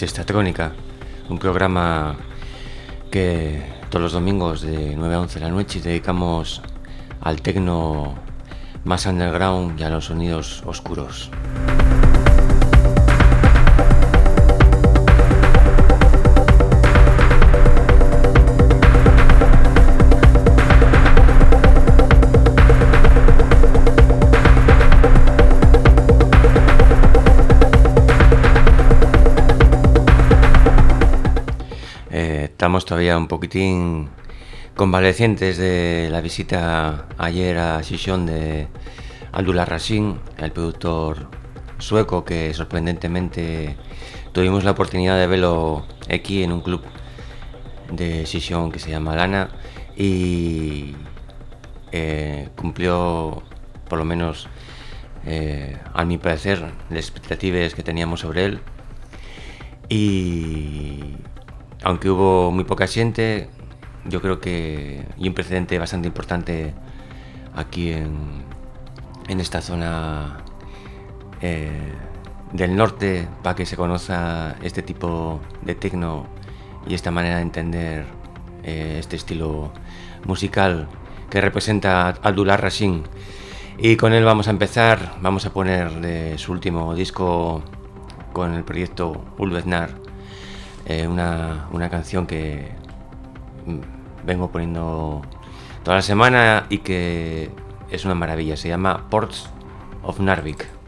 Sexta Trónica, un programa que todos los domingos de 9 a 11 de la noche dedicamos al tecno más underground y a los sonidos oscuros. Todavía un poquitín convalecientes de la visita ayer a Sisión de Aldula Racine, el productor sueco que sorprendentemente tuvimos la oportunidad de verlo aquí en un club de Sisión que se llama Lana y eh, cumplió por lo menos eh, a mi parecer las expectativas que teníamos sobre él. Y aunque hubo muy poca gente, yo creo que y un precedente bastante importante aquí en, esta zona eh, del norte para que se conozca este tipo de tecno y esta manera de entender eh, este estilo musical que representa Abdullah Rashid. Y con él vamos a empezar, vamos a poner su último disco con el proyecto Ulveznar eh, una, una canción que vengo poniendo toda la semana y que es una maravilla. Se llama Ports of Narvik.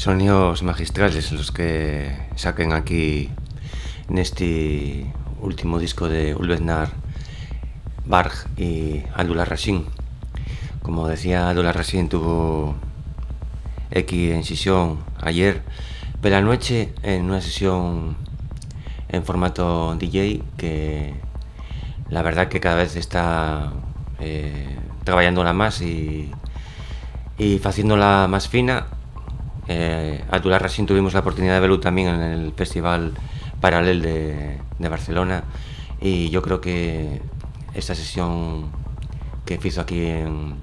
Sonidos magistrales los que saquen aquí en este último disco de Ulvesnar, Barg y Adula Rashid. Como decía, Adula Rashid tuvo X en sesión ayer, pero la noche en una sesión en formato DJ que la verdad que cada vez está eh, trabajándola más y, y haciéndola más fina eh, a Tular Racing tuvimos la oportunidad de verlo también en el Festival Paralel de, Barcelona y yo creo que esta sesión que hizo aquí en,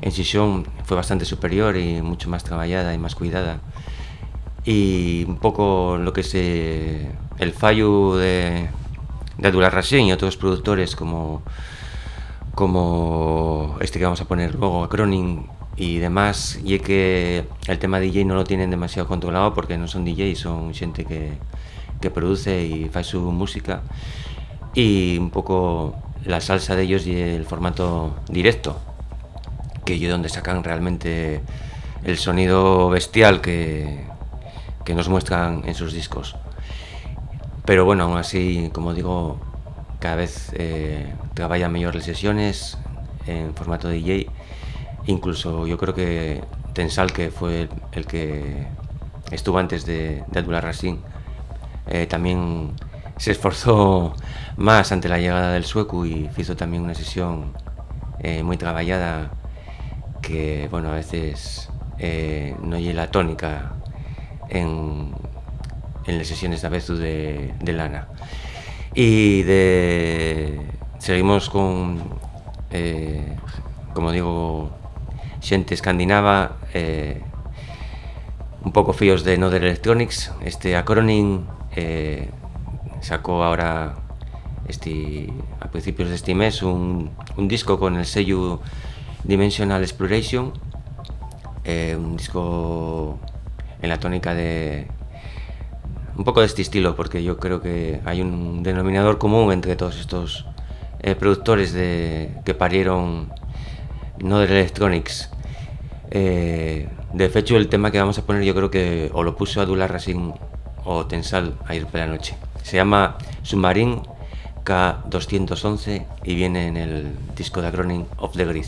en fue bastante superior y mucho más trabajada y más cuidada. Y un poco lo que es eh, el fallo de, de Adular Racing y otros productores como, como este que vamos a poner luego, Cronin, y demás y es que el tema DJ no lo tienen demasiado controlado porque no son DJ, son gente que, que produce y hace su música. Y un poco la salsa de ellos y el formato directo que es donde sacan realmente el sonido bestial que, que nos muestran en sus discos. Pero bueno, aún así, como digo, cada vez eh, trabajan mejor las sesiones en formato DJ Incluso yo creo que Tensal, que fue el, que estuvo antes de, de Abdullah eh, también se esforzó más ante la llegada del sueco y hizo también una sesión eh, muy trabajada que, bueno, a veces eh, no llega la tónica en, en las sesiones de Abezu de, de Lana. Y de, seguimos con, como digo, xente escandinava eh, un pouco fíos de Nother Electronics. Este Acronym eh, sacou ahora este, a principios deste mes un, un disco con el sello Dimensional Exploration eh, un disco en la tónica de un poco de este estilo porque yo creo que hay un denominador común entre todos estos eh, productores de, que parieron no de Electronics. Eh, de hecho, el tema que vamos a poner yo creo que o lo puso Adula Racing o Tensal ayer por la noche. Se llama Submarine K211 y viene en el disco de Acronym of the Grid.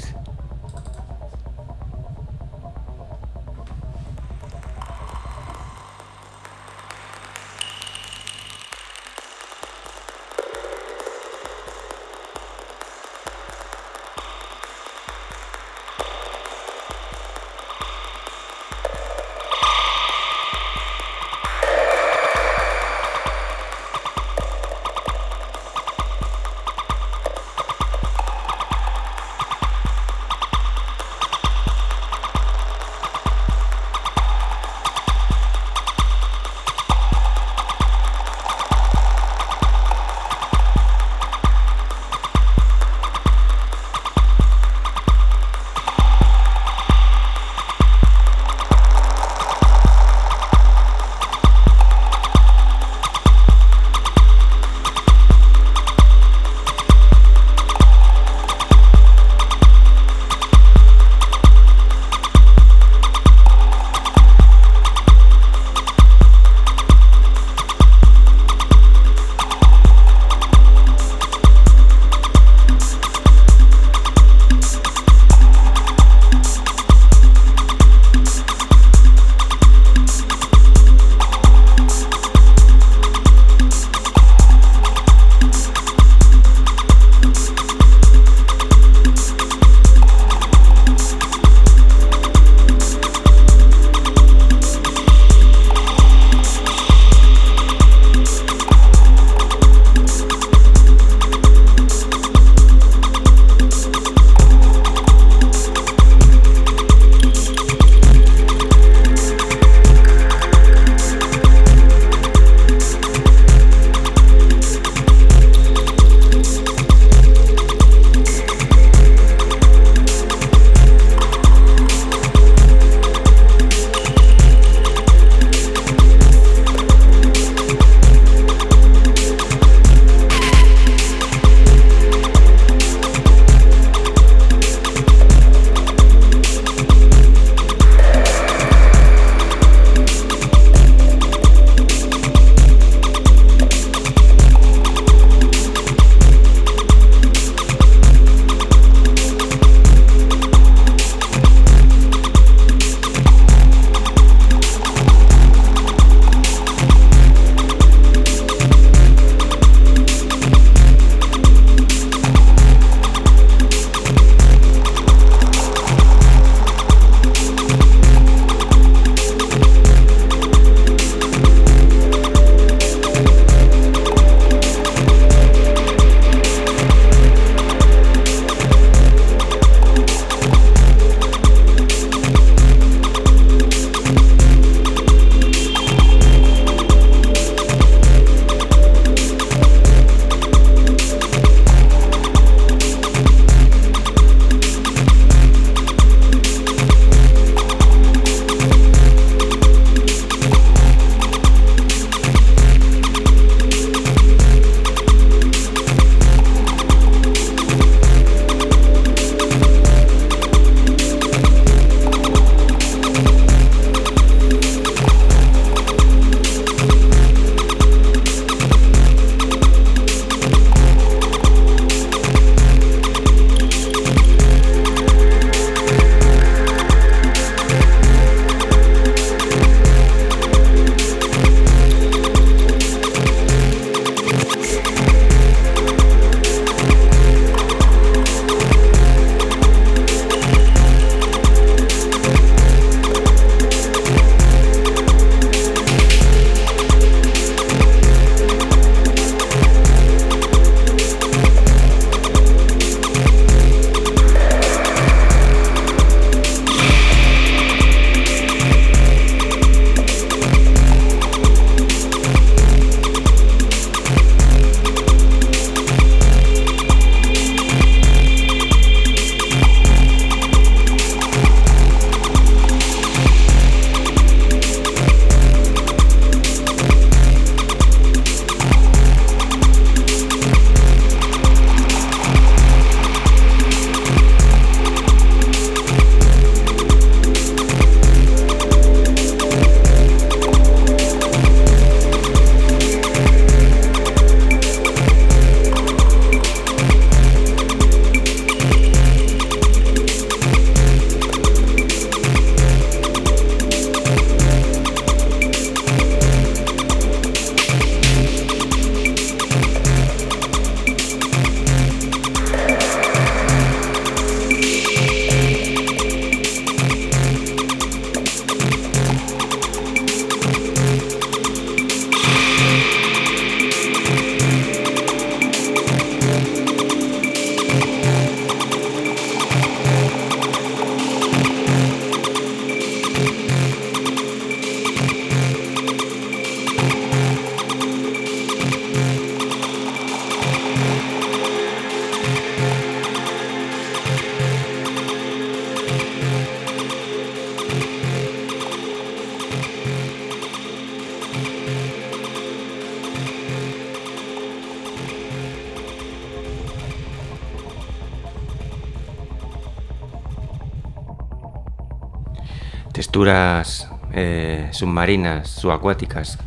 Texturas eh, submarinas, subacuáticas,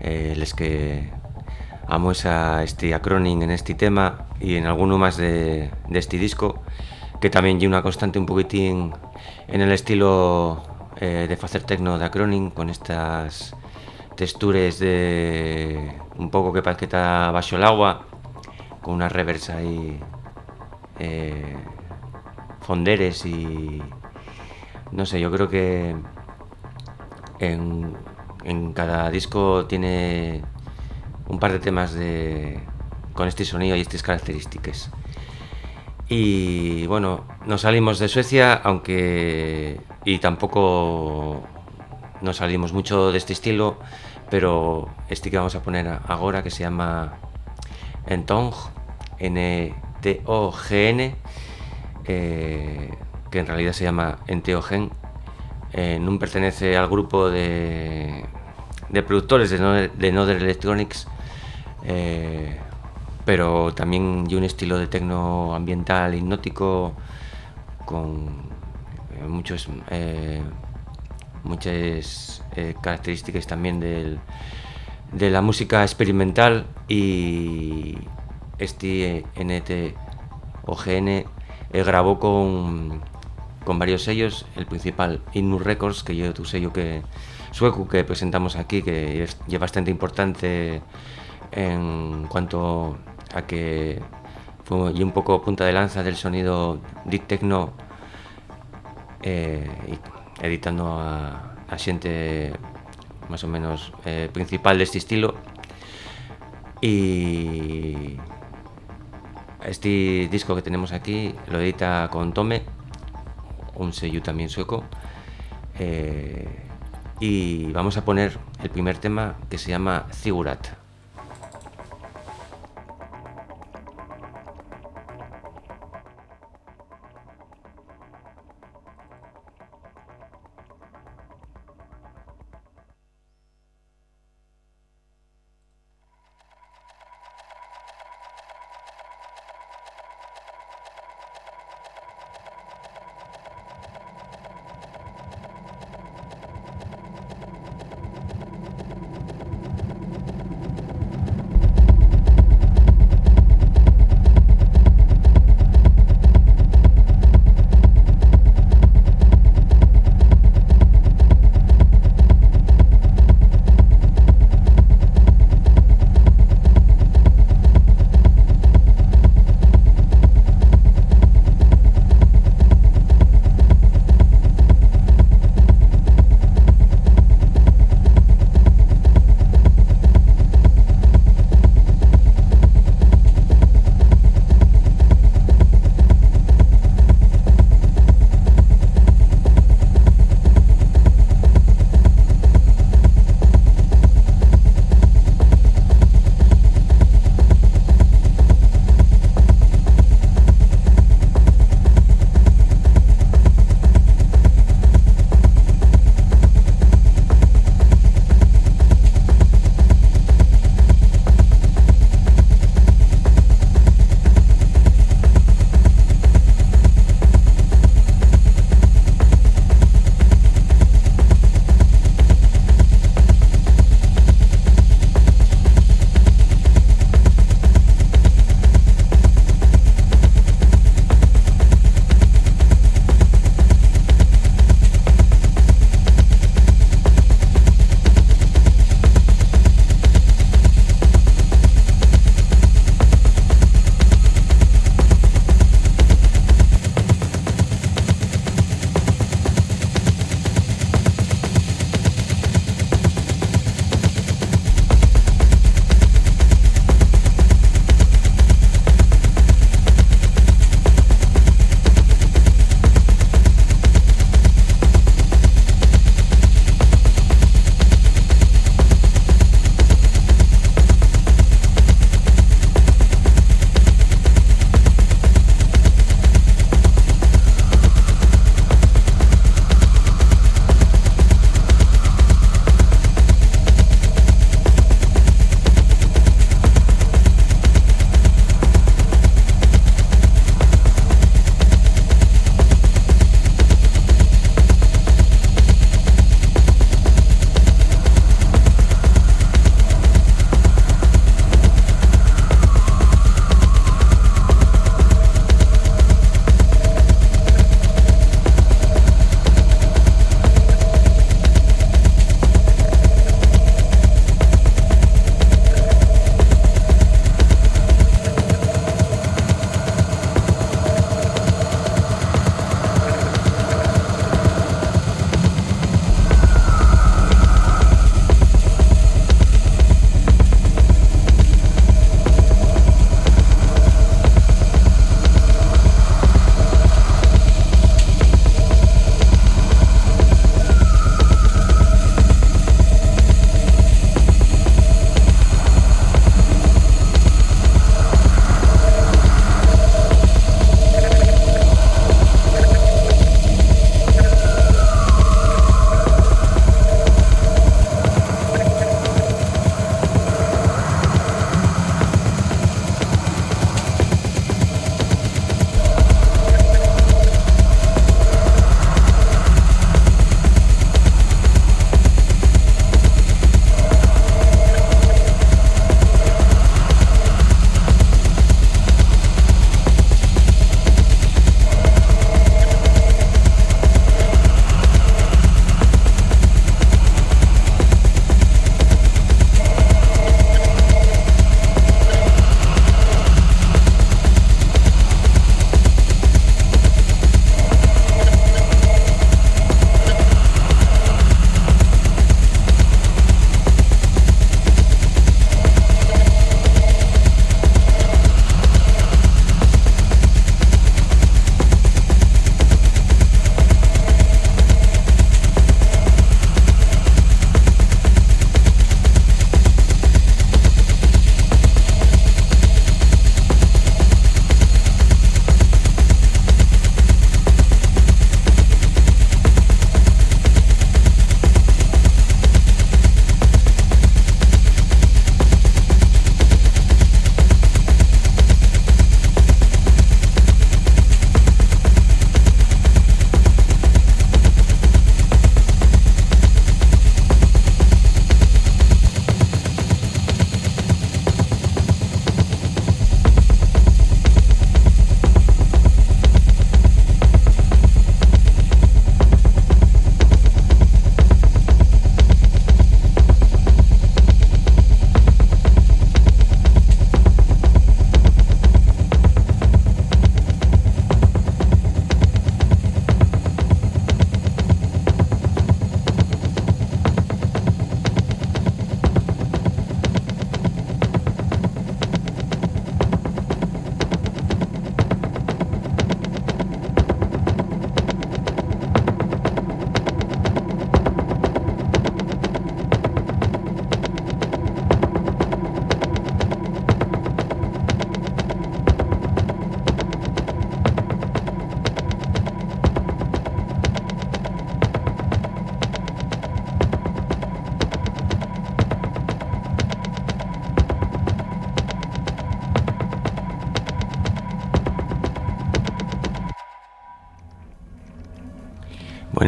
eh, les que amo esa este acrónimo en este tema y en alguno más de, este disco que también lleva una constante un poquitín en el estilo eh, de hacer tecno de acrónimo con estas texturas de un poco que parece que está bajo el agua con una reversa ahí eh, fonderes y no sé, yo creo que en, cada disco tiene un par de temas de, con este sonido y estas características. Y bueno, nos salimos de Suecia, aunque. y tampoco nos salimos mucho de este estilo, pero este que vamos a poner ahora, que se llama Entong, N-T-O-G-N, que en realidad se llama Enteogen, eh, pertenece al grupo de, de productores de Nother, de Electronics, eh, pero también y un estilo de tecno ambiental hipnótico con eh, muchos eh, muchas características también del, de la música experimental y este NT OGN grabó con, con varios sellos, el principal Innur Records, que yo tu sello que sueco que presentamos aquí, que es, bastante importante en cuanto a que fue y un poco punta de lanza del sonido deep techno eh, editando a, a xente más o menos eh, principal de este estilo. Y este disco que tenemos aquí lo edita con Tome un sello también sueco eh, y vamos a poner el primer tema que se llama Zigurat.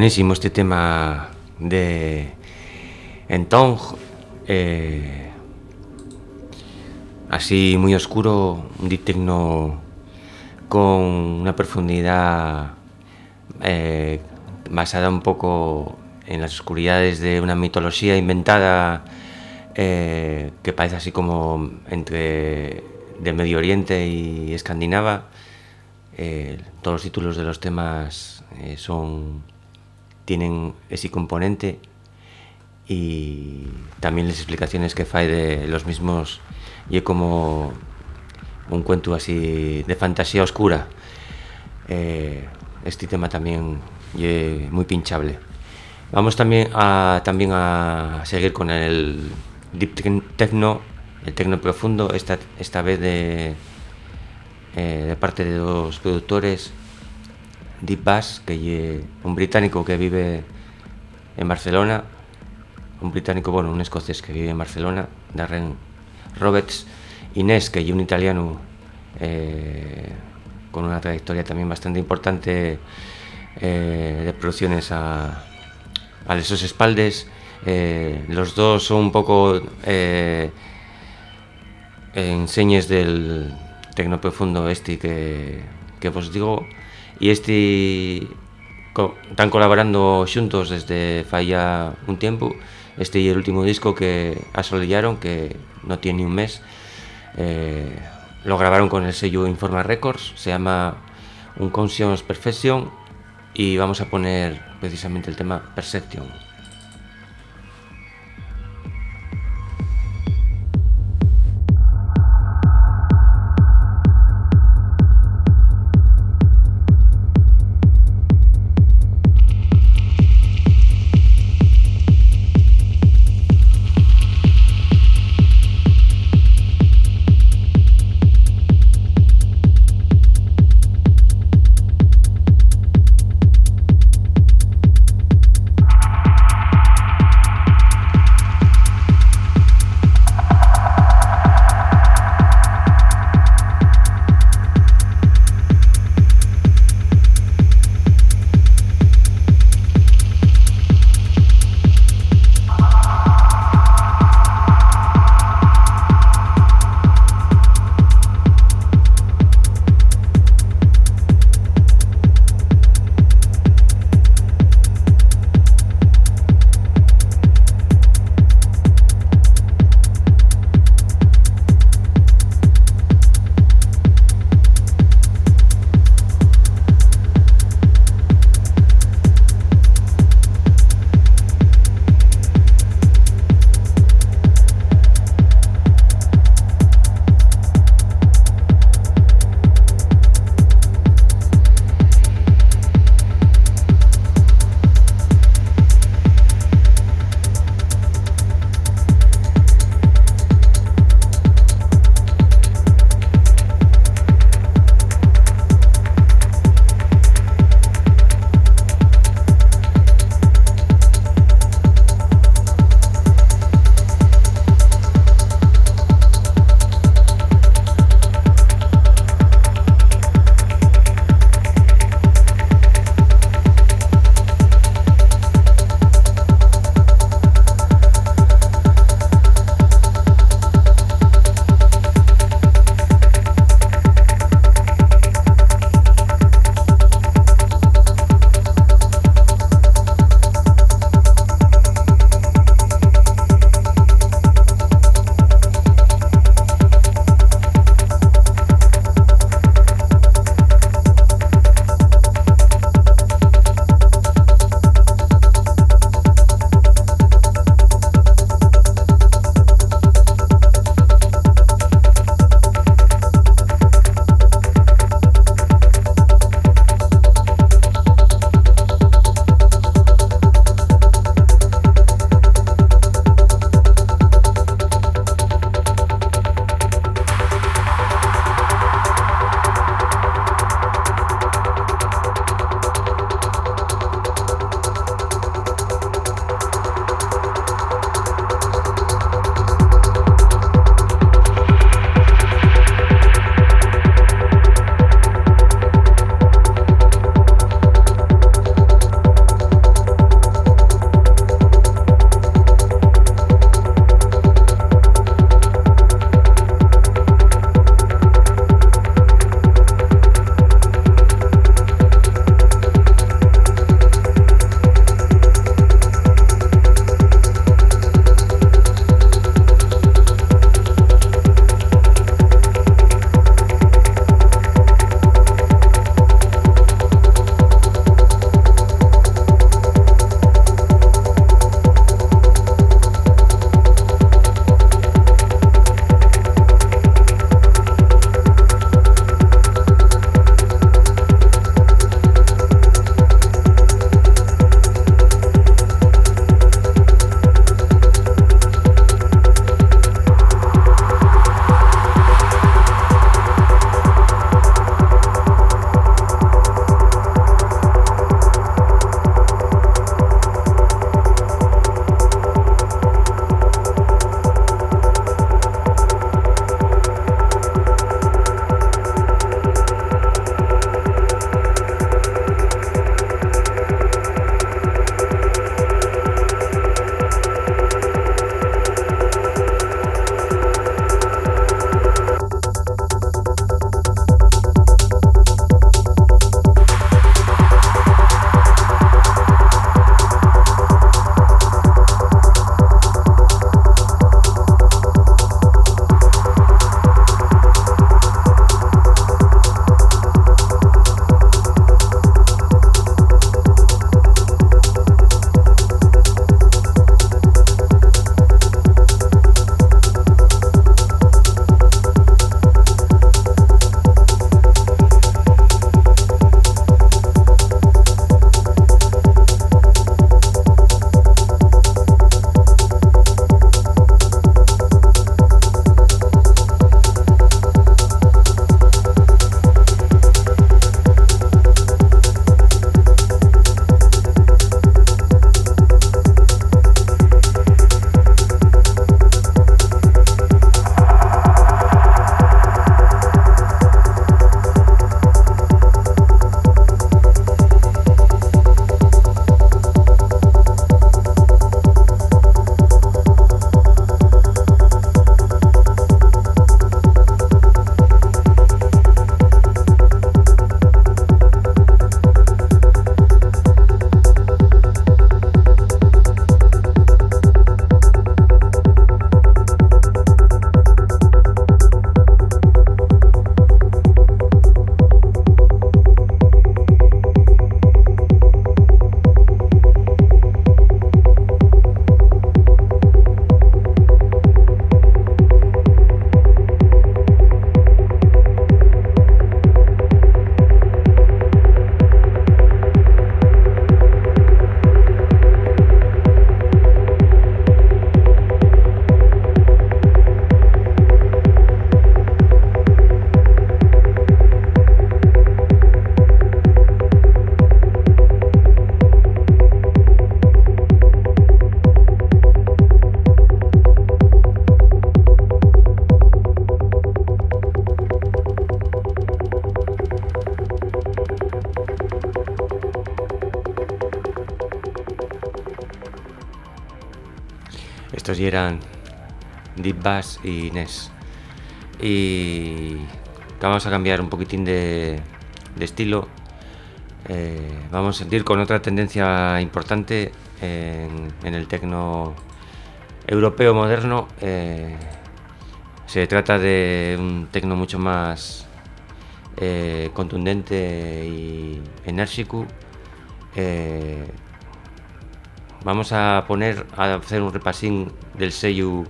Buenísimo este tema de Entong. Eh, así muy oscuro, un deep techno con una profundidad eh, basada un poco en las oscuridades de una mitología inventada eh, que parece así como entre de Medio Oriente y escandinava. Eh, todos los títulos de los temas son tienen ese componente y también las explicaciones que fai de los mismos. Y como un cuento así de fantasía oscura. Eh, este tema también es muy pinchable. Vamos también a también a seguir con el deep techno el techno profundo esta, esta vez de eh, parte de dos productores Deep Bass que es un británico que vive en Barcelona un británico, bueno, un escocés que vive en Barcelona Darren Roberts Inés, que es un italiano eh, con una trayectoria también bastante importante eh, de producciones a, esos espaldes. Eh, los dos son un poco enseñes del tecno profundo este que, que vos digo y este están colaborando xuntos desde falla un tiempo. Este y el último disco que asolillaron que no tiene un mes eh, lo grabaron con el sello Informa Records se llama Un Conscious Perfection y vamos a poner precisamente el tema Perception eran Deep Bass y Ness. Y vamos a cambiar un poquitín de, estilo. Eh, vamos a sentir con otra tendencia importante en, el tecno europeo moderno. Eh, se trata de un tecno mucho más eh, contundente y enérgico. Vamos a poner a hacer un repasín del sello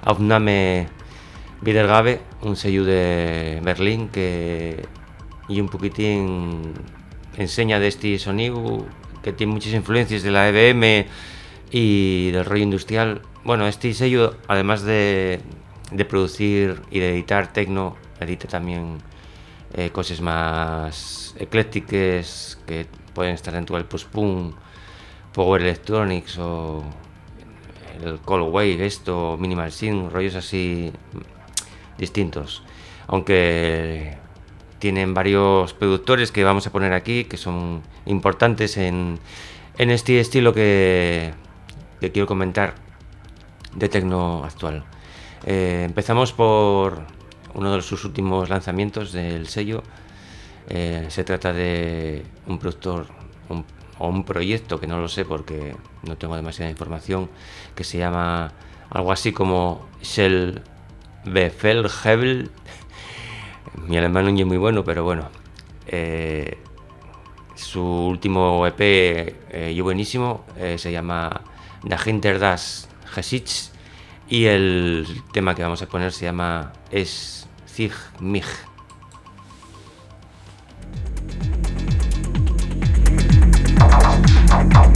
Aufnahme Wiedergabe, un sello de Berlín que y un poquitín enseña de este sonido que tiene muchas influencias de la EBM y del rollo industrial. Bueno, este sello, además de, producir y de editar techno, edita también eh, cosas más eclécticas que pueden estar dentro del post-punk, power electronics o el cold wave, esto, minimal synth, rollos así distintos. Aunque tienen varios productores que vamos a poner aquí que son importantes en, este estilo que, quiero comentar de tecno actual. Eh, empezamos por uno de sus últimos lanzamientos del sello. Eh, se trata de un productor o un proyecto que no lo sé porque no tengo demasiada información que se llama algo así como Shell Befelhebel mi alemán no es muy bueno, pero bueno. Eh, su último EP eh, buenísimo eh, se llama Dahinter das Gesich y el tema que vamos a poner se llama Es Zig Mich. Bye.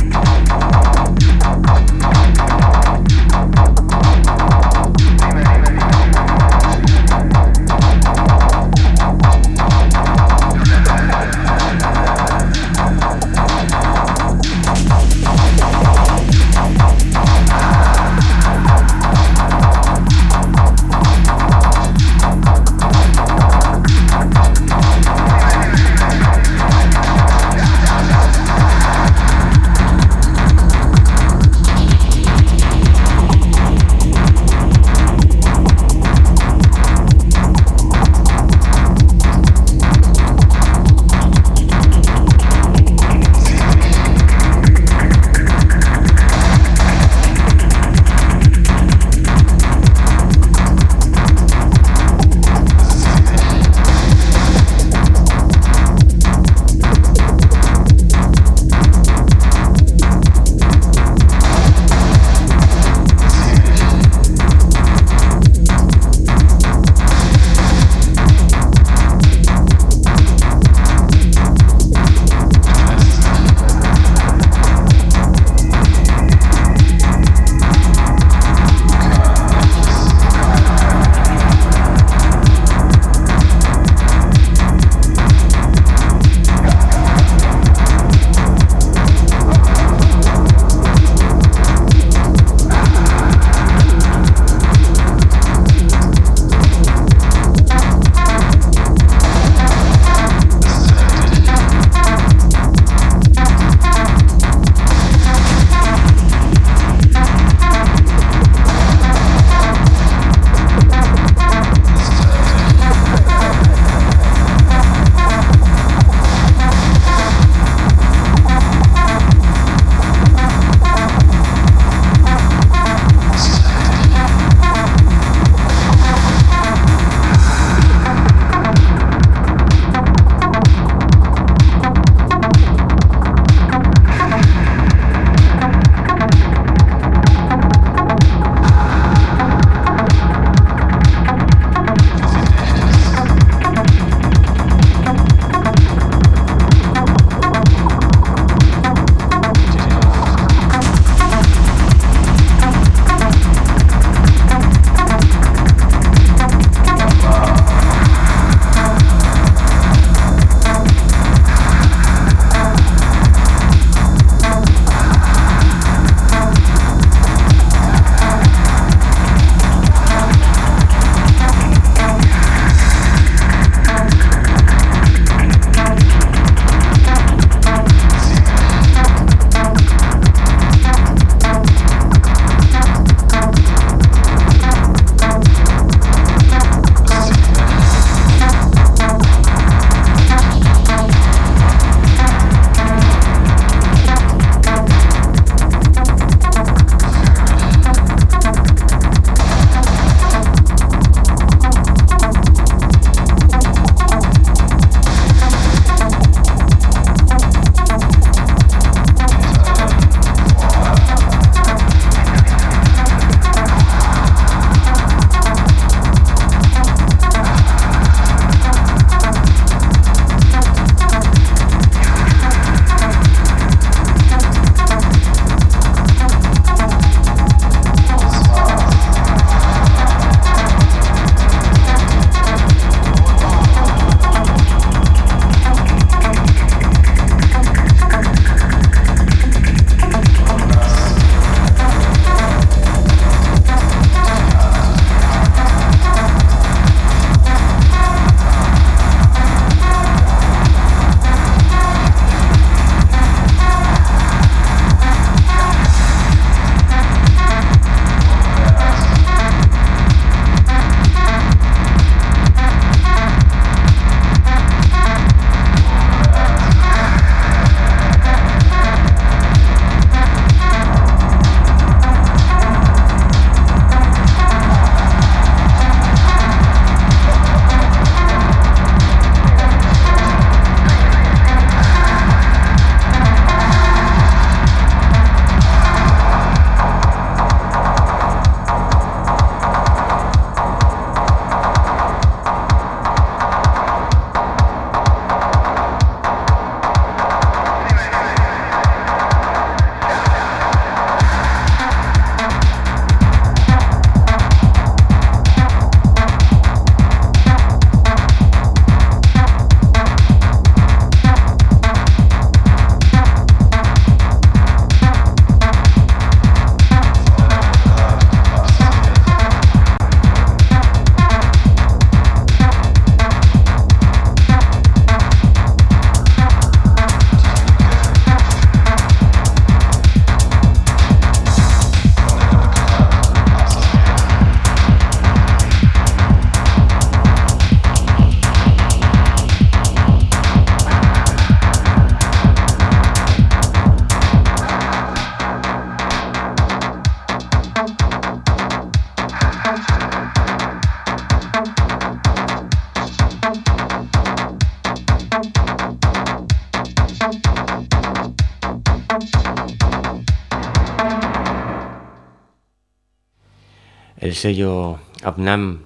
Sello Abnam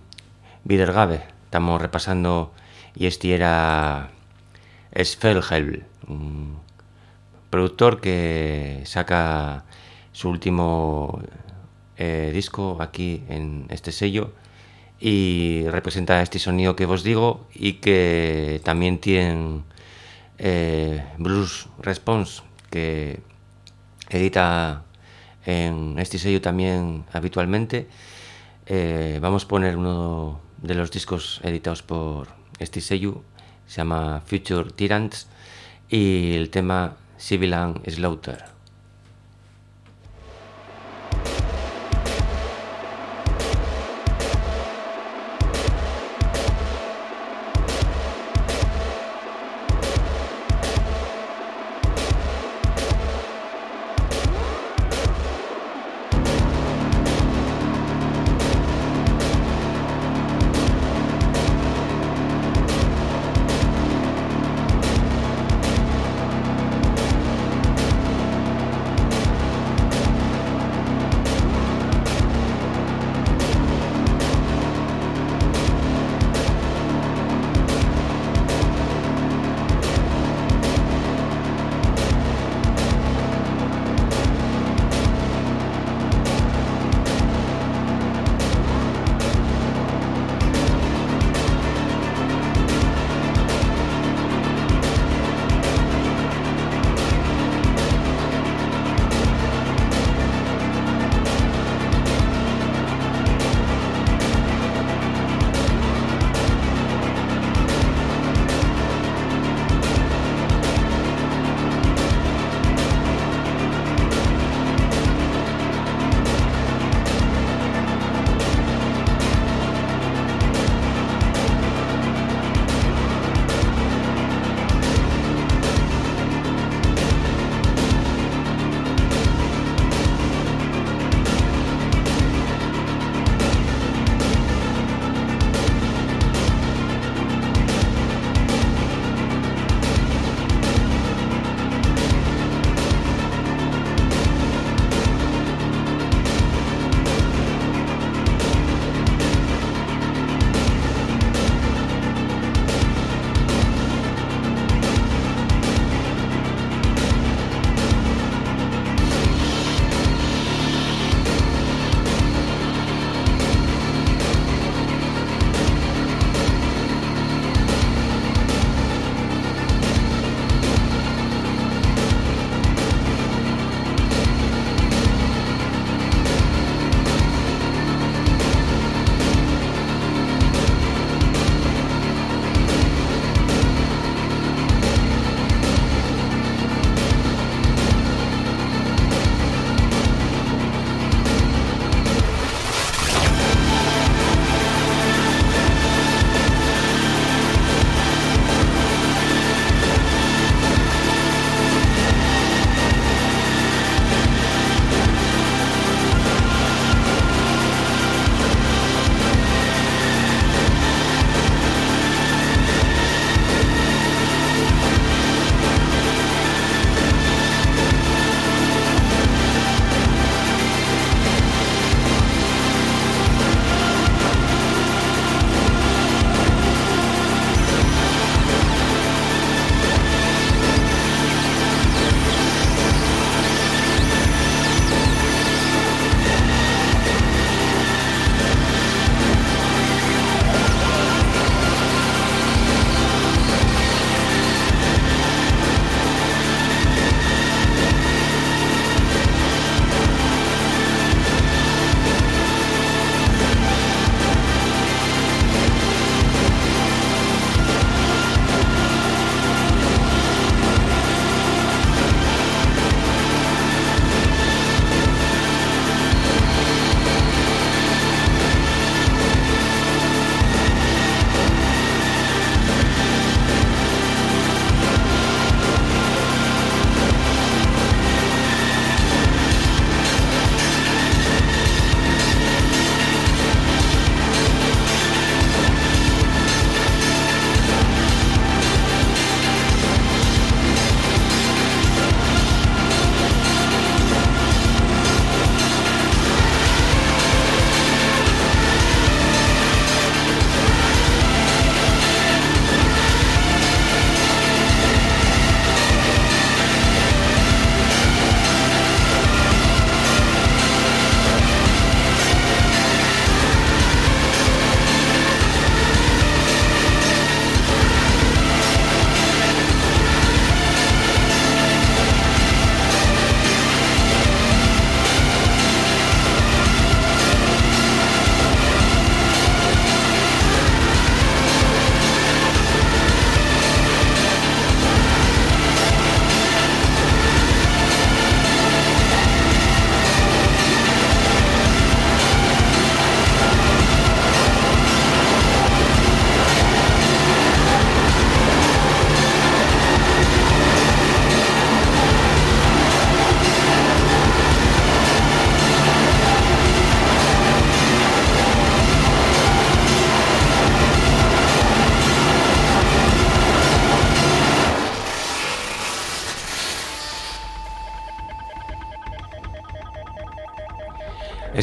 Wiedergabe. Estamos repasando y este era Svelhelm, un productor que saca su último eh, disco aquí en este sello y representa este sonido que os digo y que también tiene eh, Blues Response que edita en este sello también habitualmente. Eh, vamos a poner uno de los discos editados por este sello, se llama Future Tyrants y el tema Civil and Slaughter.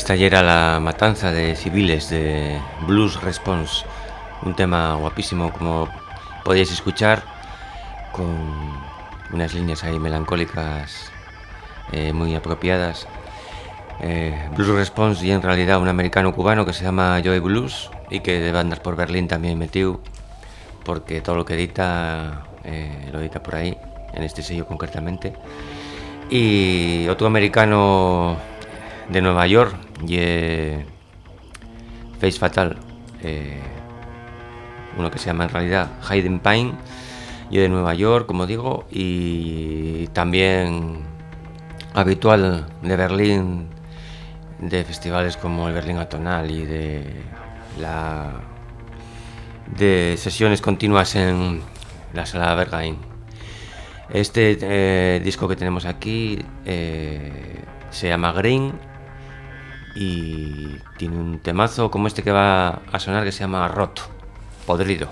Esta ya era la matanza de civiles de Blues Response, un tema guapísimo como podéis escuchar, con unas líneas ahí melancólicas eh, muy apropiadas. Eh, Blues Response y en realidad un americano cubano que se llama Joey Blues y que debe andar por Berlín también metido, porque todo lo que edita eh, lo edita por ahí, en este sello concretamente. Y otro americano de Nueva York, y Face Fatal, eh, uno que se llama en realidad Hayden Pine, y de Nueva York, como digo, y también habitual de Berlín, de festivales como el Berlín Atonal y de la de sesiones continuas en la sala Berghain. Este eh, disco que tenemos aquí eh, se llama Green y tiene un temazo como este que va a sonar que se llama Roto, podrido.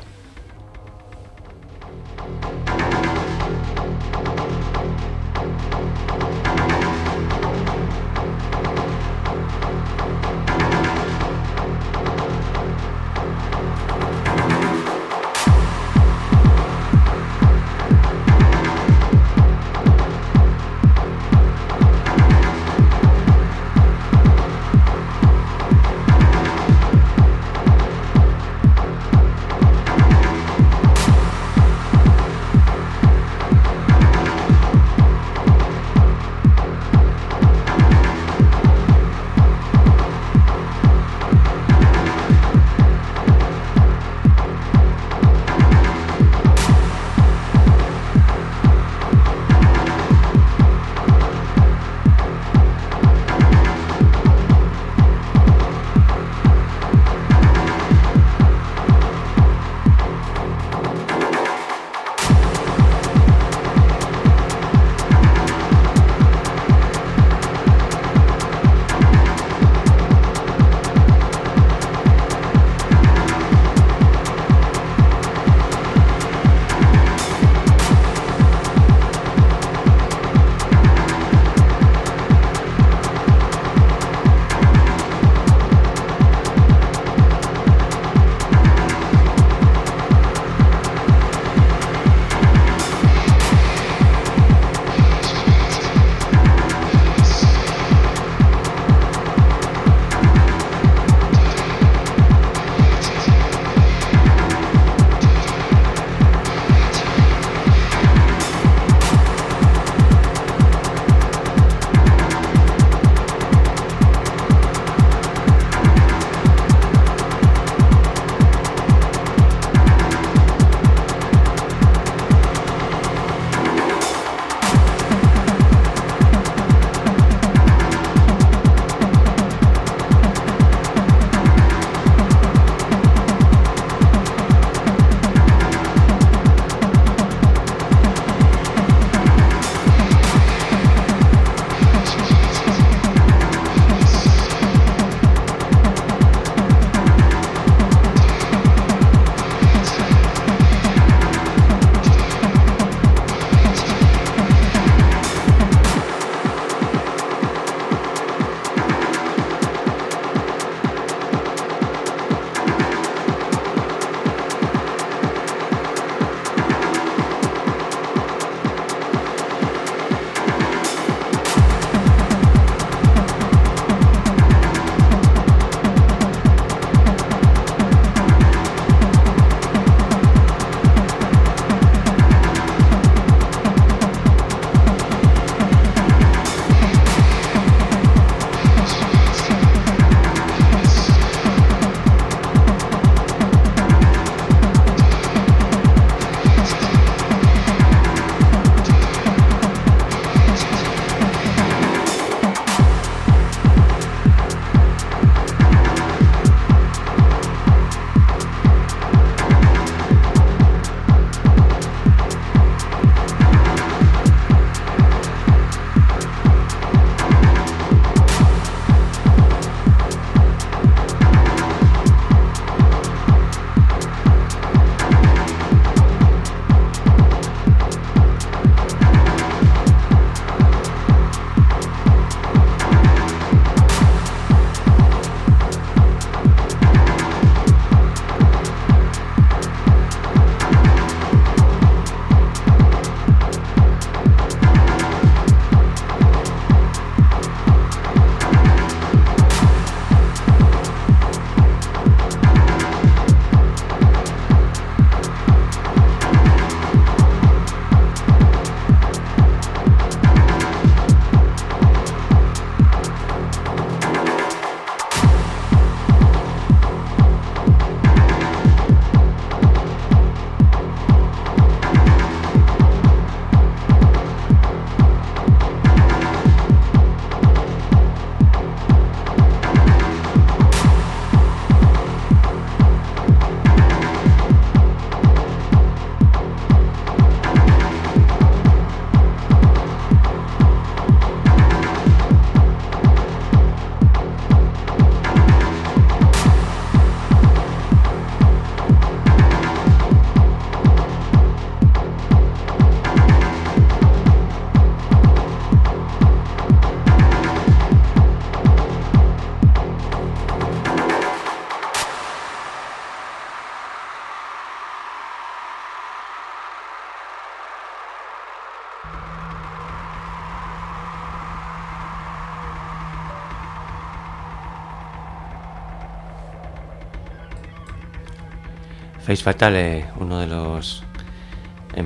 Face Fatale, uno de los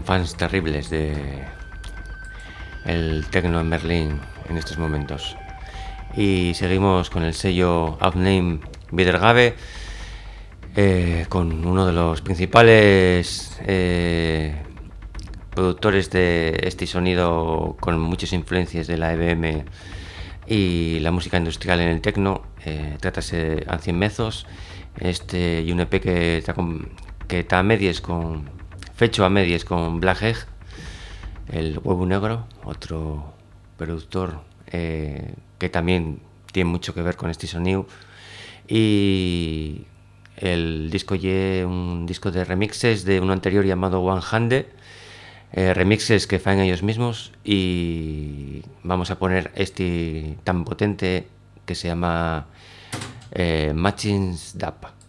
fans terribles de el techno en Berlín en estos momentos. Y seguimos con el sello Outname Wiedergabe, eh, con uno de los principales eh, productores de este sonido con muchas influencias de la EBM y la música industrial en el techno. Eh, trátase de Ancien Mezos, este y un EP que está, que está a medias con fecho a medias con Black Egg, el huevo negro, otro productor eh, que también tiene mucho que ver con este sonido. Y el disco es un disco de remixes de uno anterior llamado One Hande, eh, remixes que fan ellos mismos y vamos a poner este tan potente que se llama eh, Machines Dap.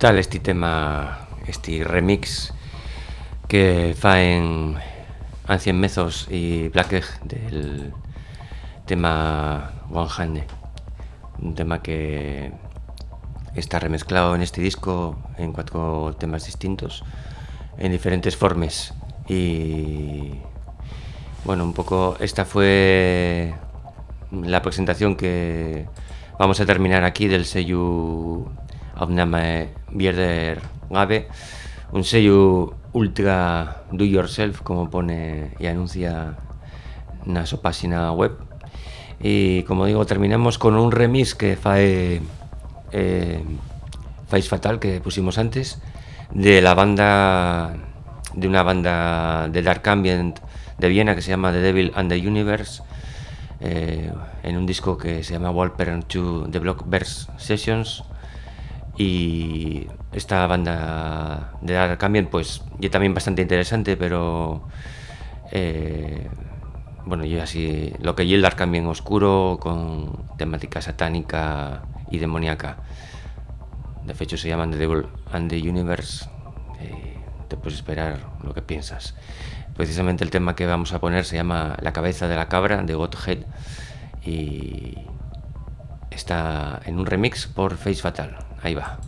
Brutal este tema, este remix que faen Ancien Mezos y Black Egg del tema One Hand, un tema que está remezclado en este disco en cuatro temas distintos, en diferentes formas. Y bueno, un poco esta fue la presentación que vamos a terminar aquí del sello Bierder Gabe, un sello ultra do yourself, como pone y anuncia en su página web. Y como digo, terminamos con un remix que fae eh, Fatal que pusimos antes de la banda de una banda de dark ambient de Viena que se llama The Devil and the Universe eh, en un disco que se llama Walper to the Blockverse Sessions y esta banda de Dark Ambient, pues, yo también bastante interesante, pero. Eh, bueno, yo así. Lo que yo el Dark Ambient oscuro, con temática satánica y demoníaca. De hecho, se llaman The Devil and the Universe. Eh, te puedes esperar lo que piensas. Precisamente el tema que vamos a poner se llama La cabeza de la cabra de Godhead y está en un remix por Face Fatal. Ahí va.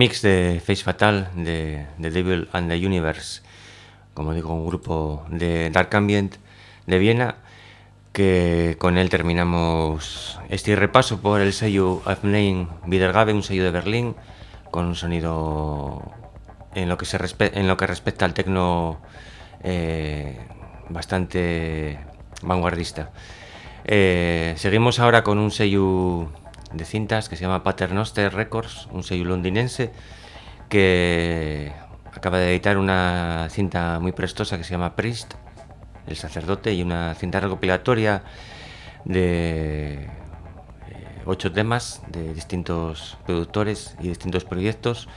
Remix de Face Fatal de The Devil and the Universe, como digo, un grupo de Dark Ambient de Viena, que con él terminamos este repaso por el sello Afnein Wiedergabe, un sello de Berlín, con un sonido en lo que, se en lo que respecta al tecno eh, bastante vanguardista. Eh, seguimos ahora con un sello de cintas que se llama Paternoster Records, un sello londinense que acaba de editar una cinta muy prestosa que se llama Priest, el sacerdote, y una cinta recopilatoria de eh, ocho temas de distintos productores y distintos proyectos.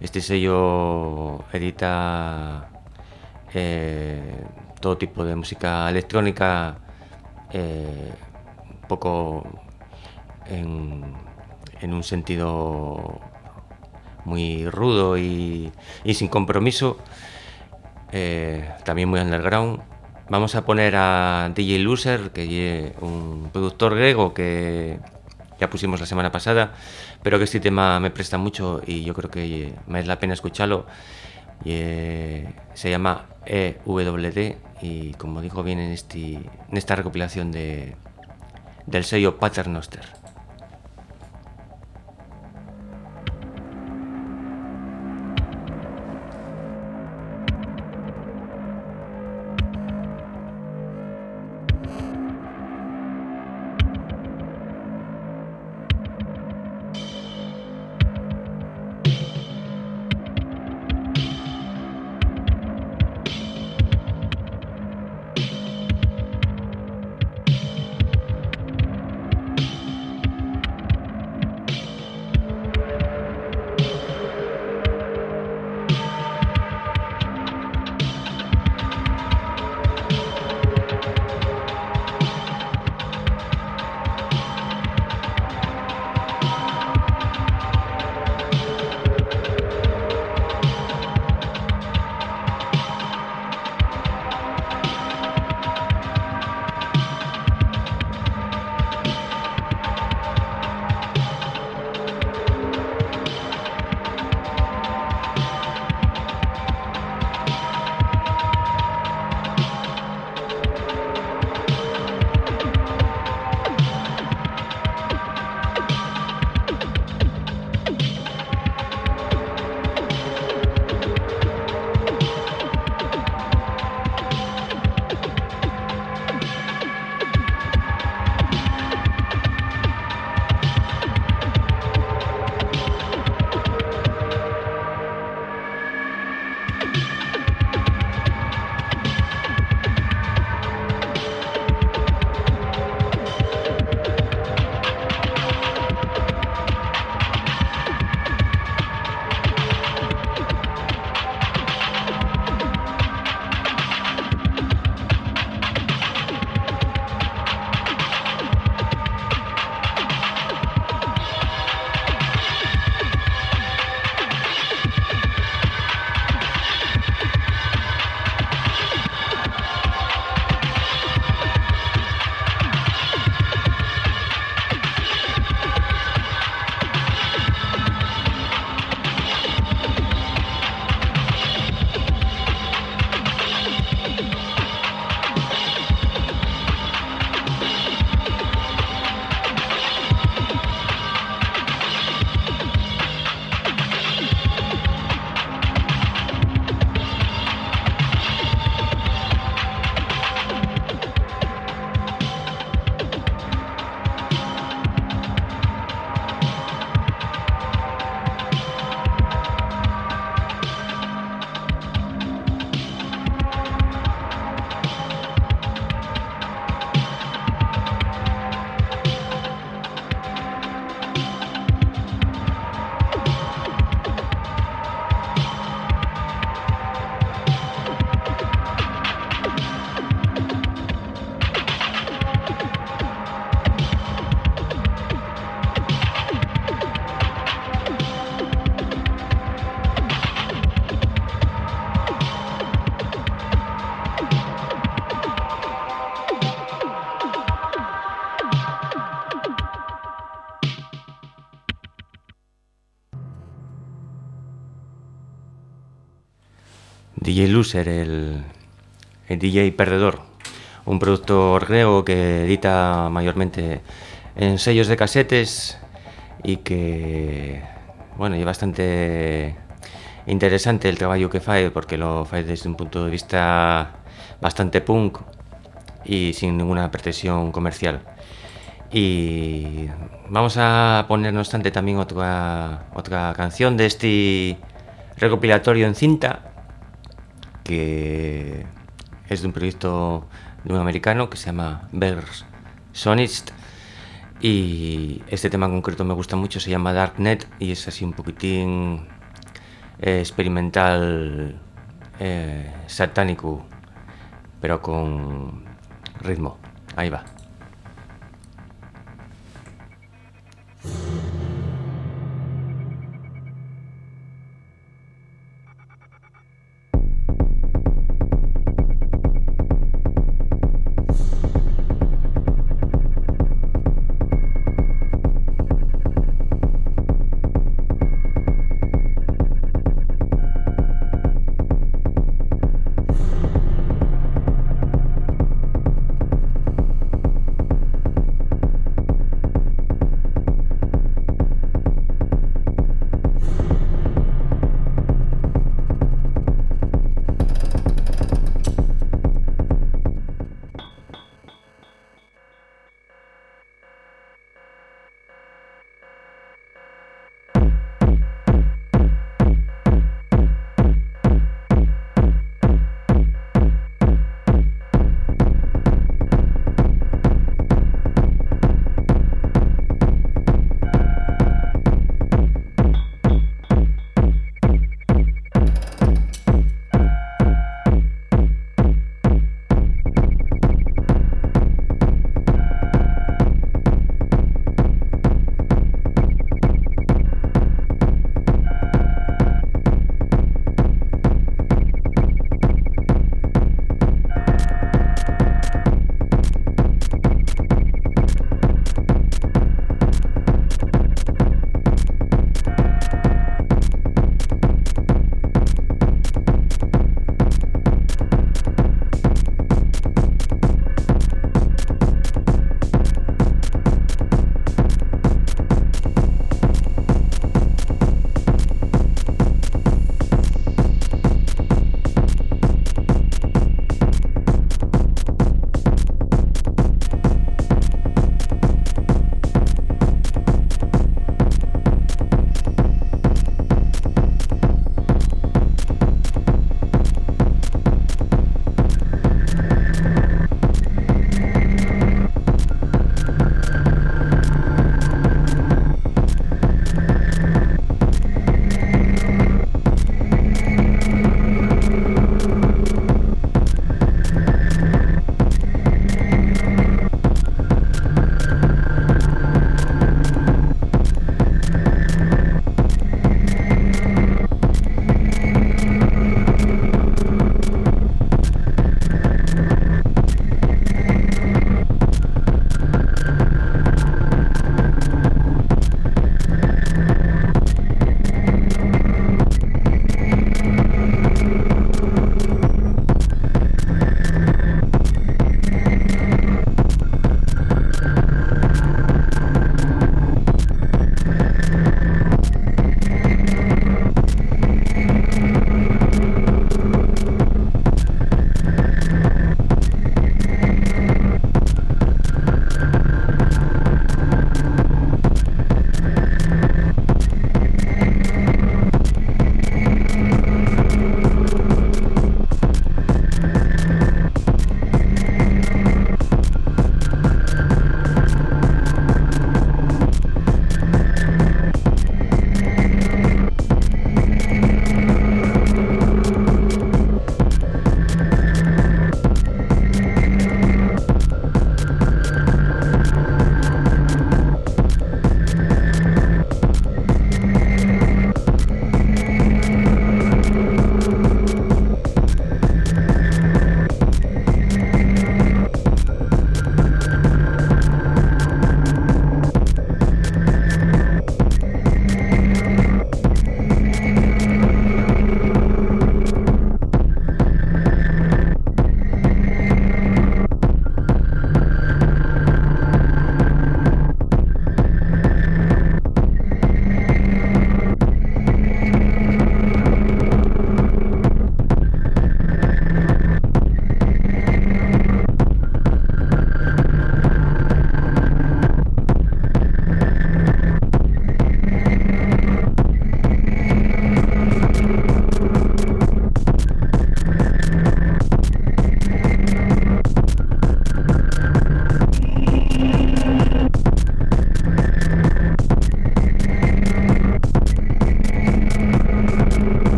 Este sello edita eh, todo tipo de música electrónica, eh, poco en, un sentido muy rudo y, sin compromiso, eh, también muy underground. Vamos a poner a DJ Loser, que es un productor griego que ya pusimos la semana pasada, pero que este tema me presta mucho y yo creo que merece la pena escucharlo. Eh, se llama EWD y como digo viene en, este, esta recopilación de, del sello Paternoster. DJ Loser, el, el DJ Perdedor, un productor griego que edita mayormente en sellos de casetes y que, bueno, y bastante interesante el trabajo que fae porque lo fae desde un punto de vista bastante punk y sin ninguna pretensión comercial. Y vamos a poner, no obstante, también otra, otra canción de este recopilatorio en cinta, que es de un proyecto de un americano que se llama Bears Sonist. Y este tema en concreto me gusta mucho, se llama Darknet y es así un poquitín eh, experimental eh, satánico, pero con ritmo. Ahí va.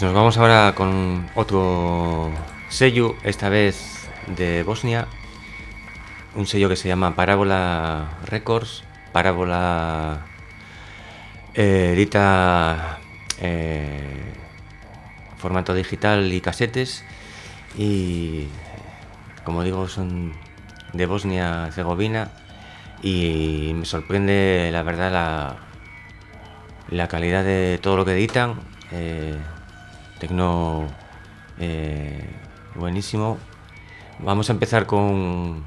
Pues nos vamos ahora con otro sello, esta vez de Bosnia, un sello que se llama Parábola Records, Parábola eh, edita eh, formato digital y casetes. Y como digo son de Bosnia-Herzegovina y me sorprende la verdad la, calidad de todo lo que editan. Eh, tecno eh, buenísimo. Vamos a empezar con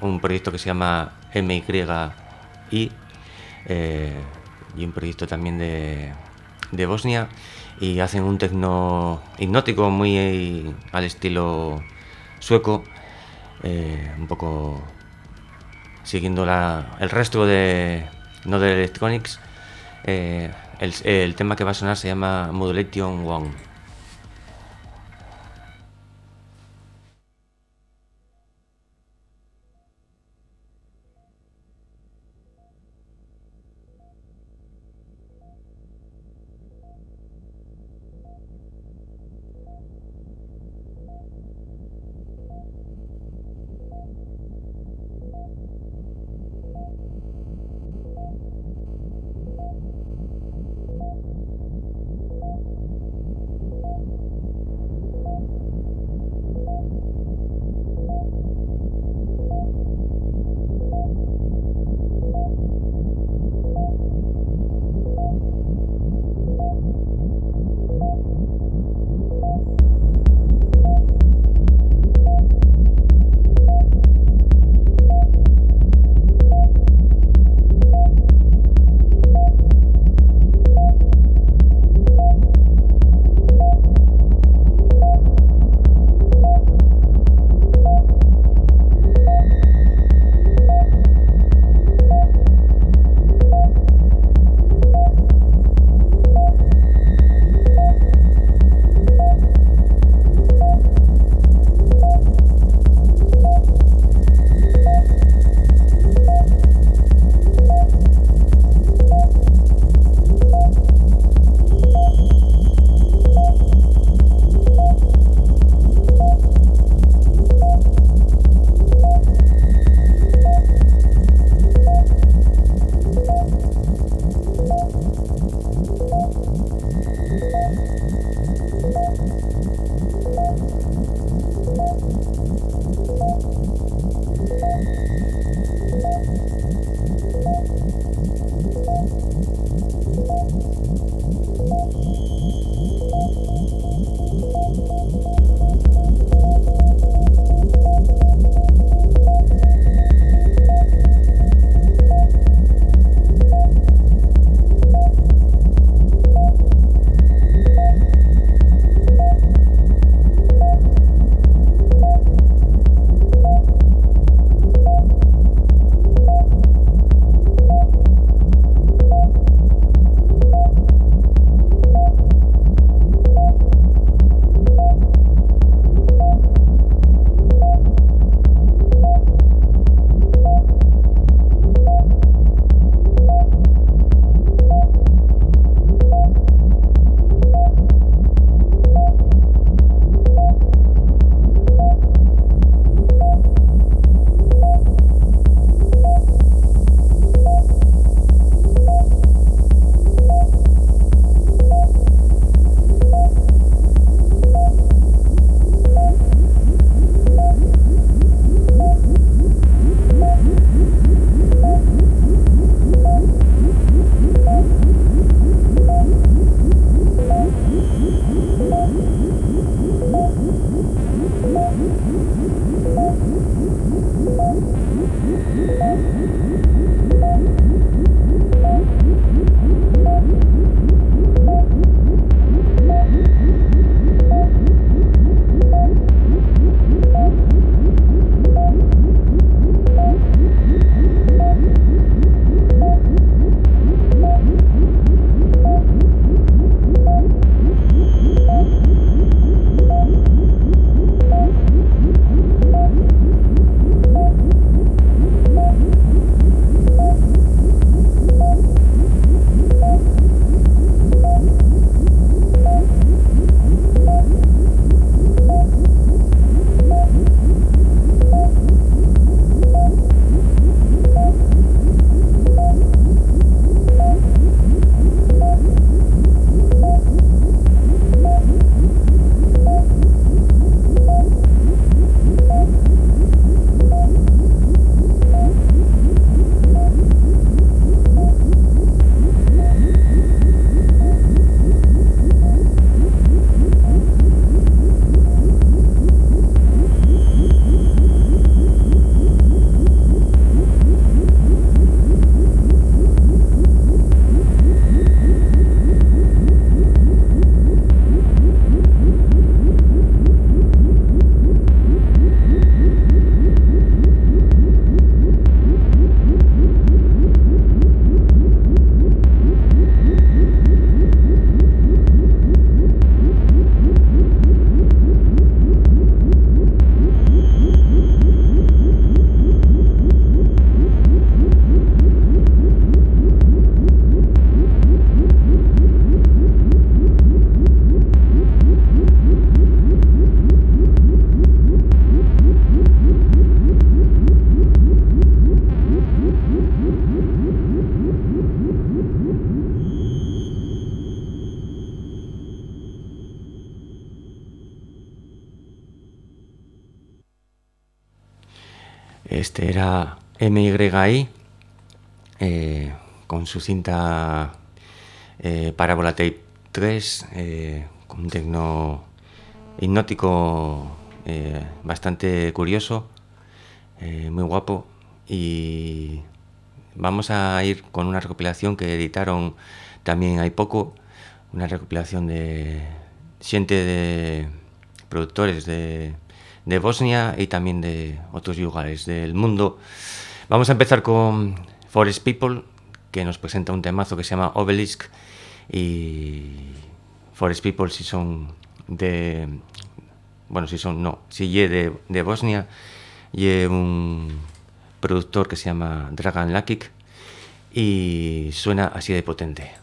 un proyecto que se llama MYI eh, y un proyecto también de, de Bosnia y hacen un tecno hipnótico muy al estilo sueco, eh, un poco siguiendo la, el resto de no de Electronics. Eh, el, el tema que va a sonar se llama Modulation One. Era MYI eh, con su cinta eh, Parábola Tape 3, eh, con un tecno hipnótico eh, bastante curioso, muy guapo. Y vamos a ir con una recopilación que editaron también hay poco, una recopilación de siete de productores de, de Bosnia y también de otros lugares del mundo. Vamos a empezar con Forest People, que nos presenta un temazo que se llama Obelisk y Forest People si son de bueno si son no si ye de, Bosnia y un productor que se llama Dragan Lakic y suena así de potente.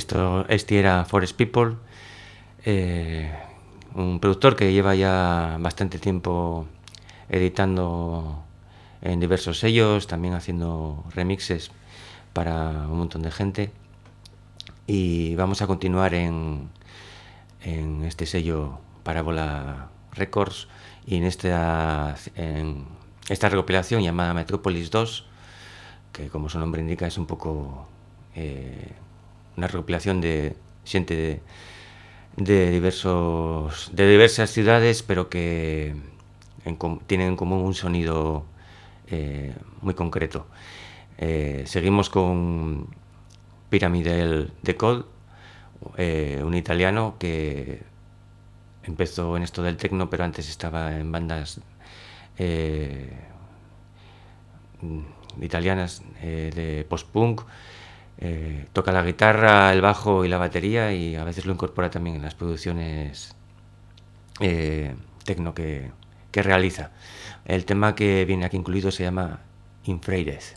Esto, este era Forest People, eh, un productor que lleva ya bastante tiempo editando en diversos sellos, también haciendo remixes para un montón de gente. Y vamos a continuar en, en este sello Parábola Records y en esta, esta recopilación llamada Metropolis 2, que como su nombre indica es un poco eh, una recopilación de gente de, diversos de diversas ciudades, pero que tienen en común un sonido eh, muy concreto. Eh, seguimos con Pyramidal de Code, un italiano que empezó en esto del techno, pero antes estaba en bandas italianas de post-punk eh, toca la guitarra, el bajo y la batería y a veces lo incorpora también en las producciones eh, tecno que, realiza. El tema que viene aquí incluido se llama Infreides.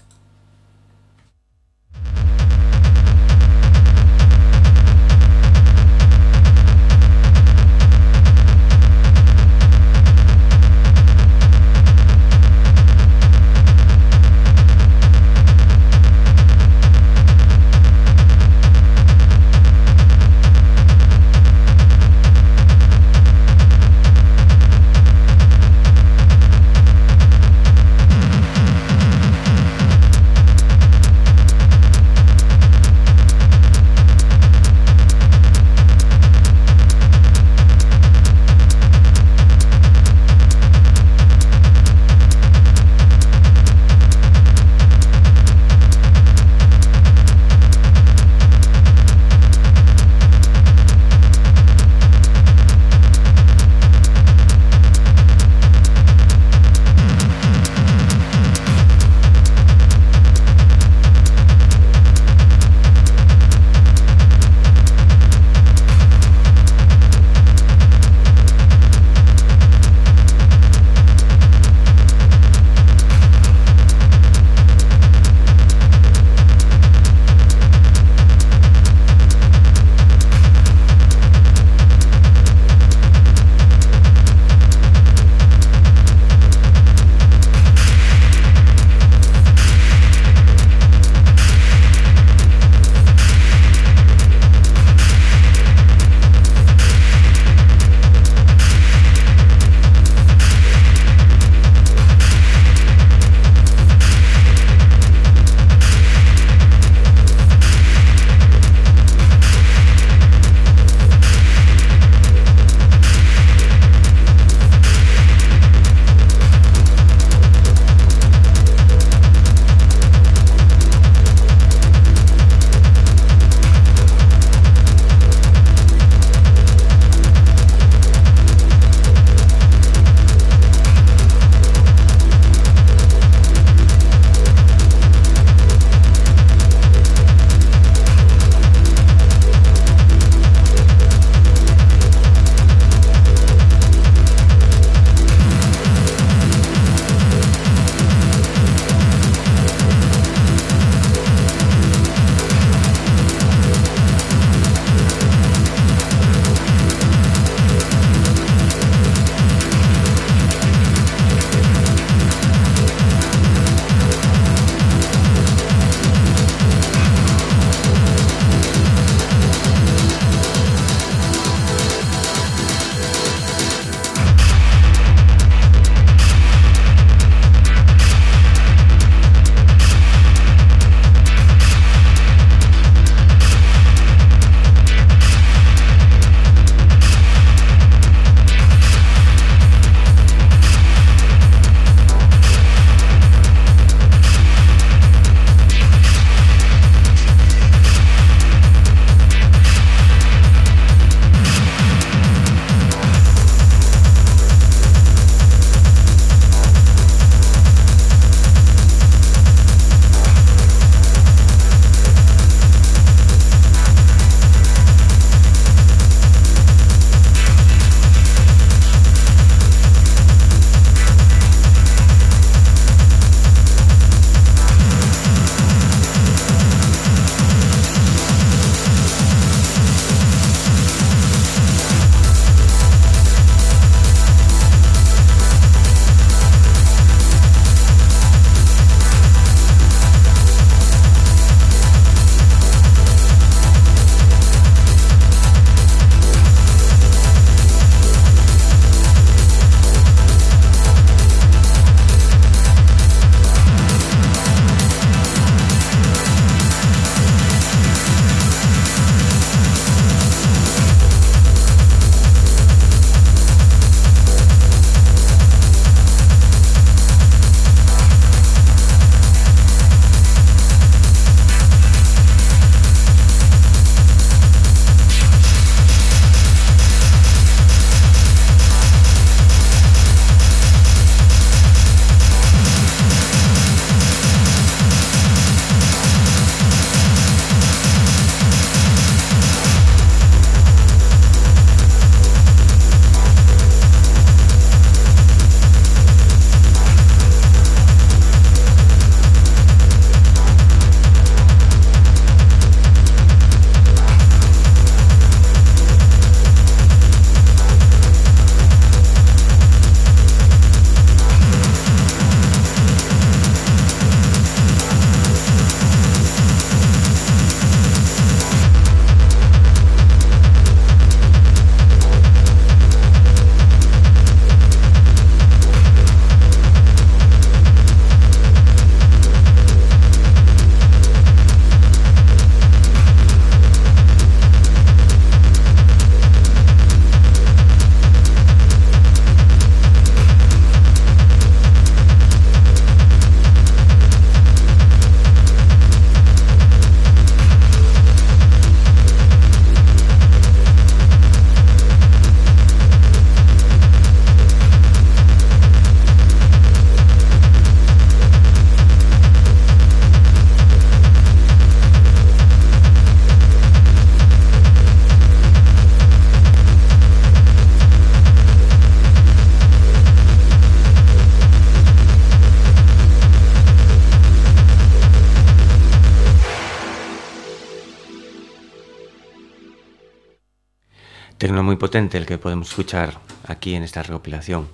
Tecno muy potente el que podemos escuchar aquí en esta recopilación.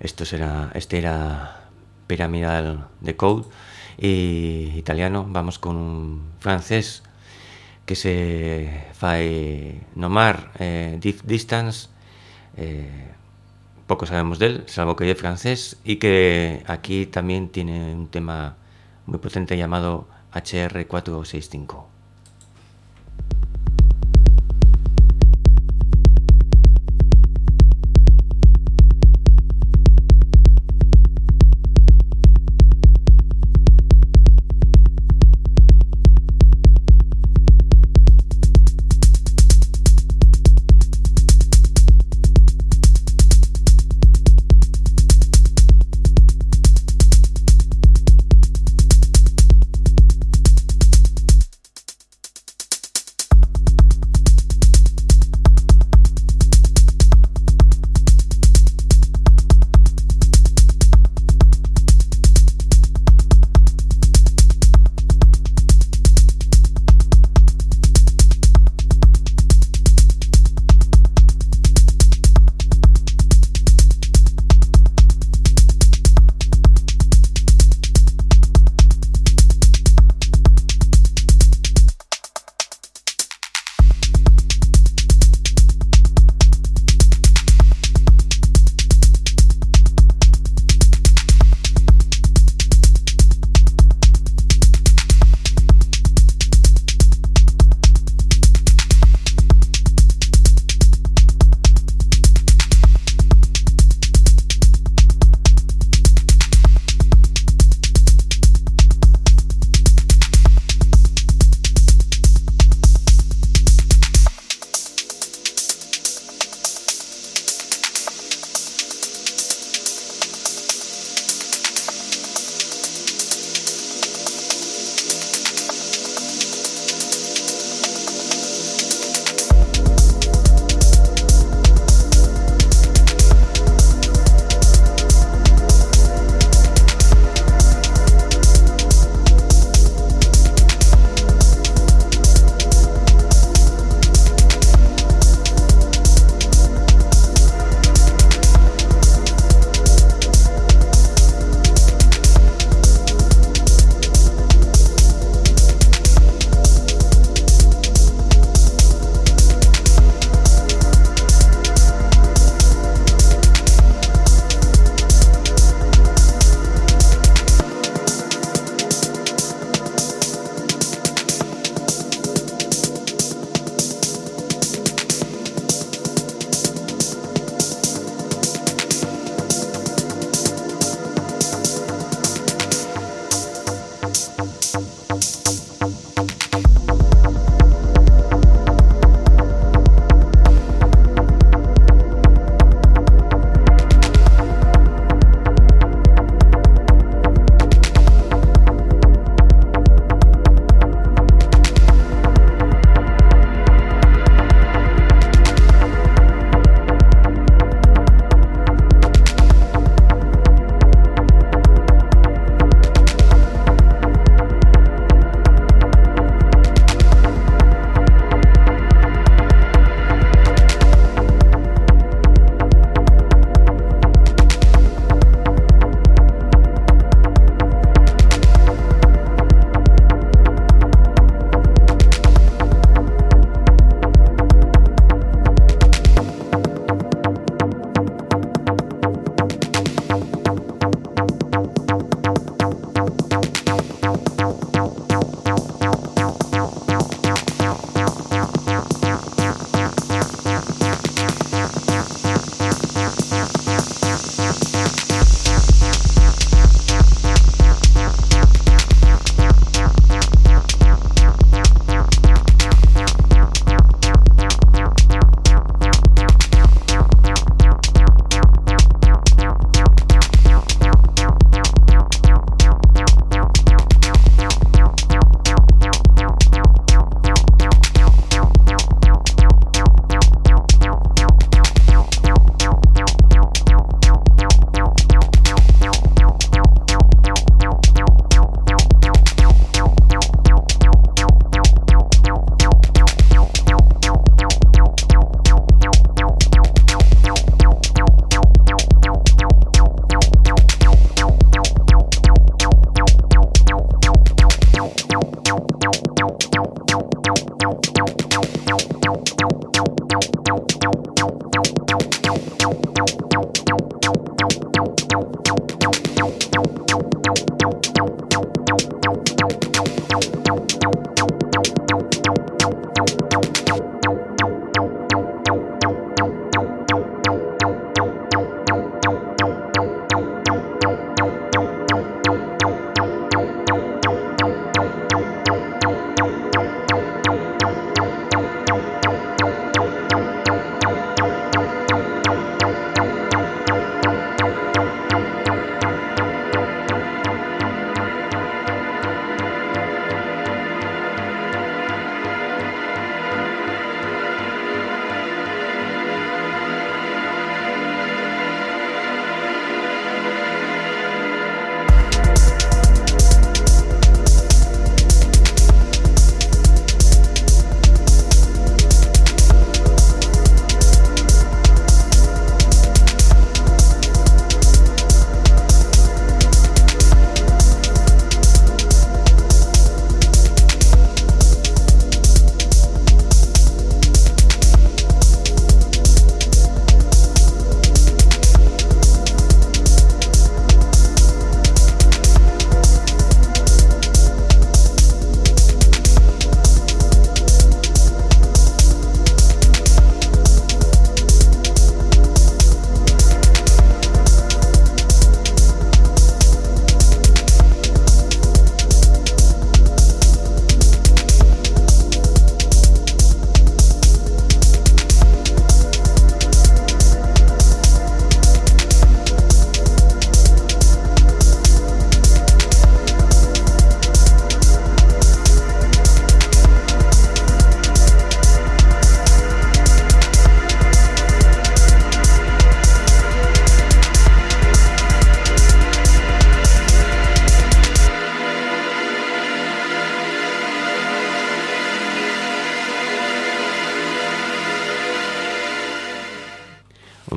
Esto será, este era Piramidal de Code y italiano. Vamos con un francés que se fai nomar eh, Distance. Eh, poco sabemos de él, salvo que es francés y que aquí también tiene un tema muy potente llamado HR465.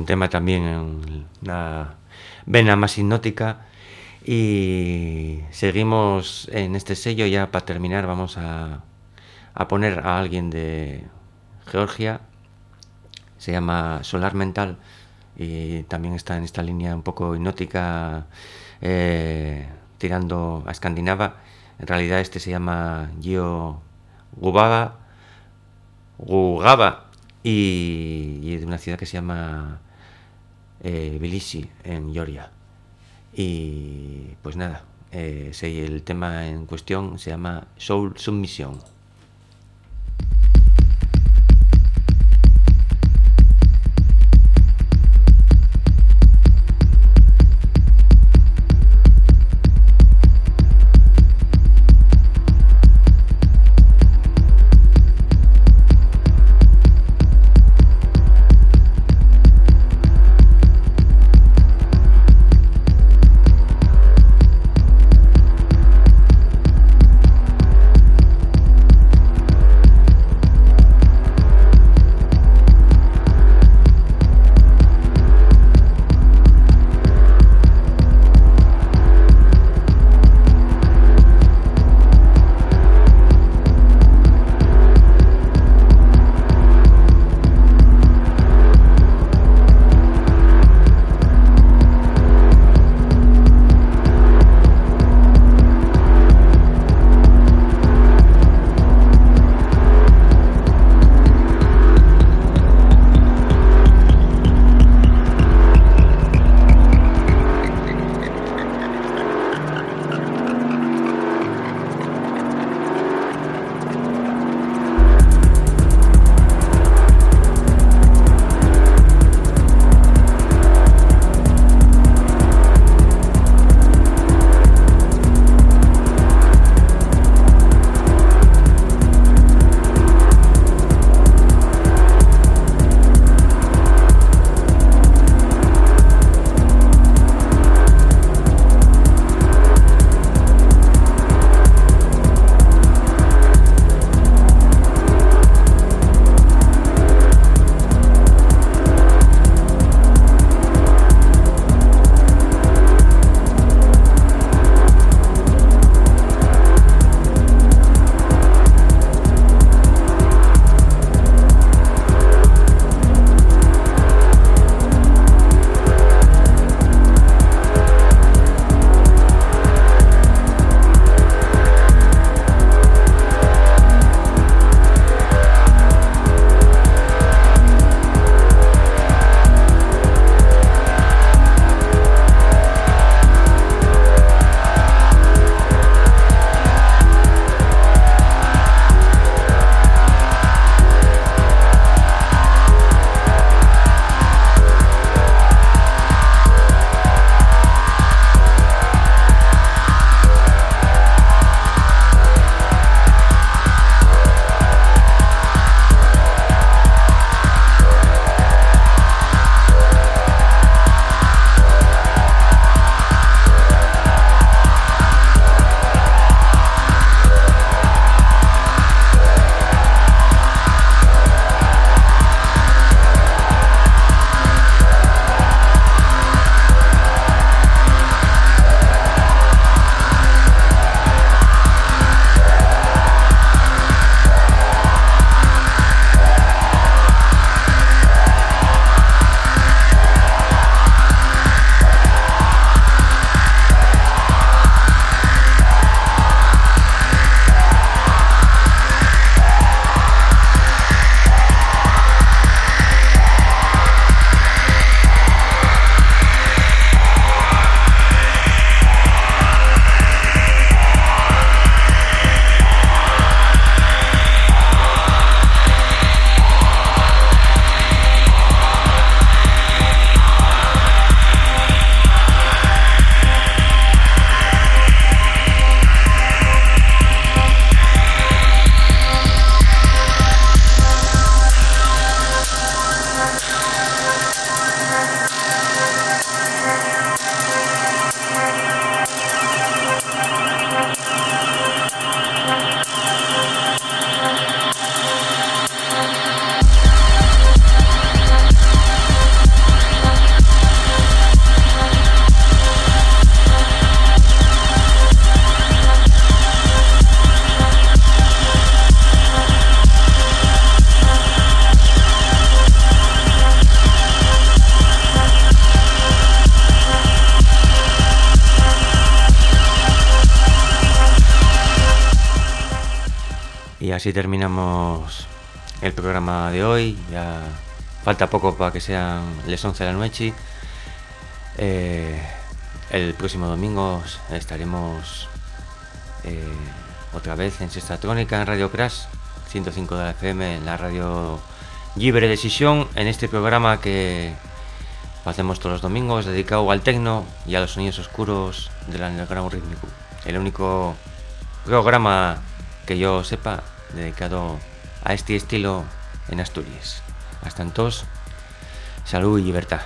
Tema también en una vena más hipnótica. Y seguimos en este sello, ya para terminar vamos a, a poner a alguien de Georgia, se llama Solar Mental y también está en esta línea un poco hipnótica, eh, tirando a escandinava. En realidad este se llama Gio Gubaba, Gugaba y, y de una ciudad que se llama eh, Bilisi, en Georgia. Y pues nada, eh, el tema en cuestión se llama Soul Submission. Así terminamos el programa de hoy. Ya falta poco para que sean las 11 de la noche. Eh, el próximo domingo estaremos eh, otra vez en Sexta Trónica en Radio Crash 105 de la FM en la radio Libre Decisión en este programa que hacemos todos los domingos dedicado al tecno y a los sonidos oscuros del underground rítmico. El único programa que yo sepa dedicado a este estilo en Asturias. Hasta entonces, salud y libertad.